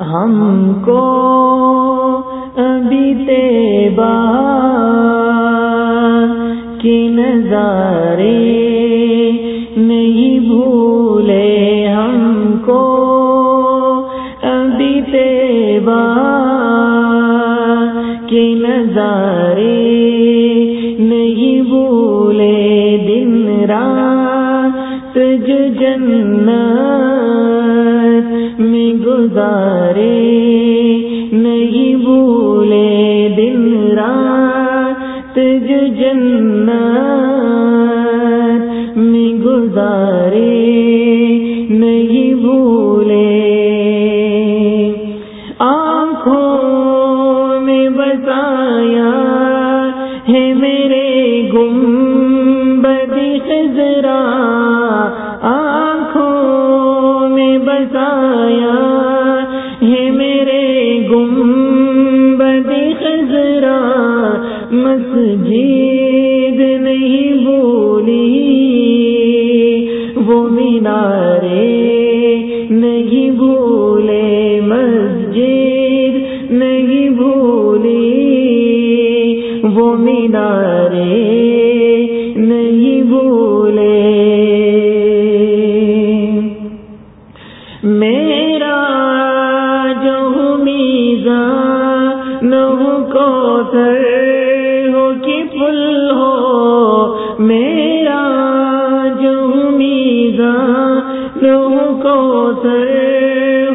ہم کو ابھی تیبا کی نظارے نہیں بھولے ہم کو ابھی تیبا کی نظارے نہیں بھولے دن رات جو جنت گزارے نہیں بھولے دن رات جو جنت میں گزارے۔ آنکھوں ہے میرے گم بدی خزرا مسجد نہیں بولی وہ مینارے نہیں بھولے نہ کو ہو کہ پل ہو میرا جو میزا نہ کو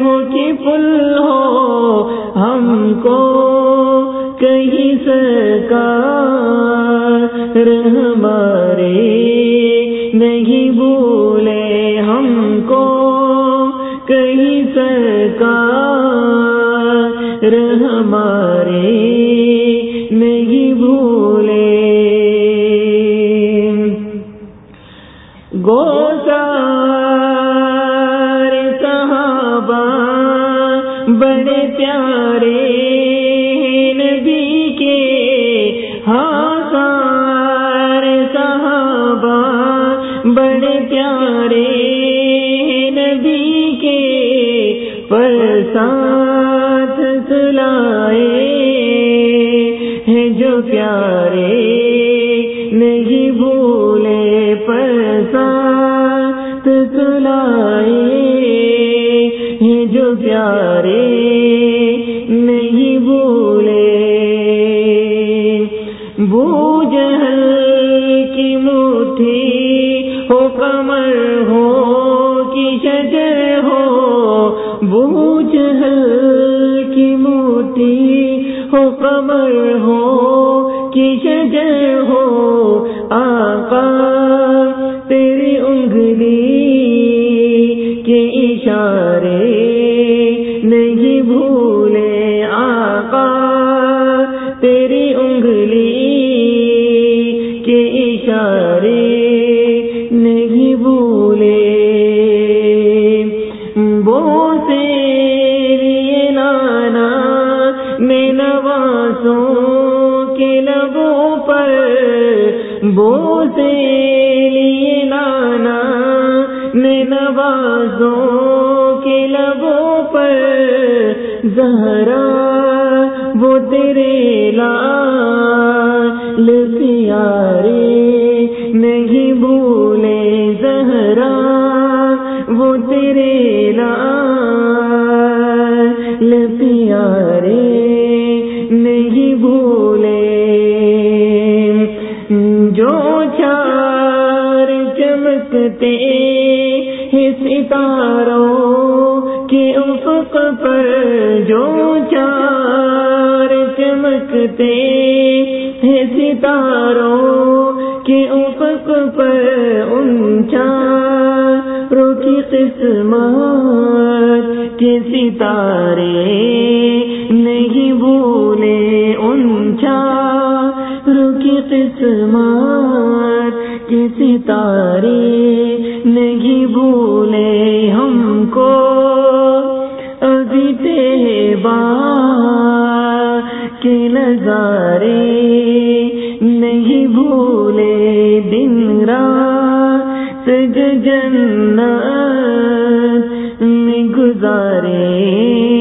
ہو کہ پل ہو ہم کو کہیں سکا ہمارے نہیں ہمارے نہیں بھولے۔ گوزار صحابہ بڑے پیارے نبی کے۔ ہاں صحابہ بڑے پیارے نبی کے۔ پر ساتھ سلائے ہیں جو پیارے نہیں بھولے پر ساتھ ہیں جو پیارے نہیں بھولے بوجھل کی مٹھی ہو کمر ہو کی شجر ہو بوجھل کی مٹھی ہو، کمر ہو کی شجر ہو آقا؟ تیری انگلی کے اشارے نہیں بھولے آقا۔ تیری انگلی کے اشارے نہیں بھولے۔ بو لیے نانا نے نوازوں کے لبوں پر زہرا، وہ تیرے لال پیارے نہیں بھولے زہرا، وہ تیرے لال پیارے جو چار چمکتے ہیں ستاروں کے افق پر جو چار چمکتے ہیں ستاروں کے افق پر ان چاروں کی قسمت کے ستارے نہیں بھولے ان چاروں کی قسمت کے ستارے نہیں بھولے ہم کو۔ ابھی تیبا کے نظارے نہیں بھولے دن رات جنت میں گزارے۔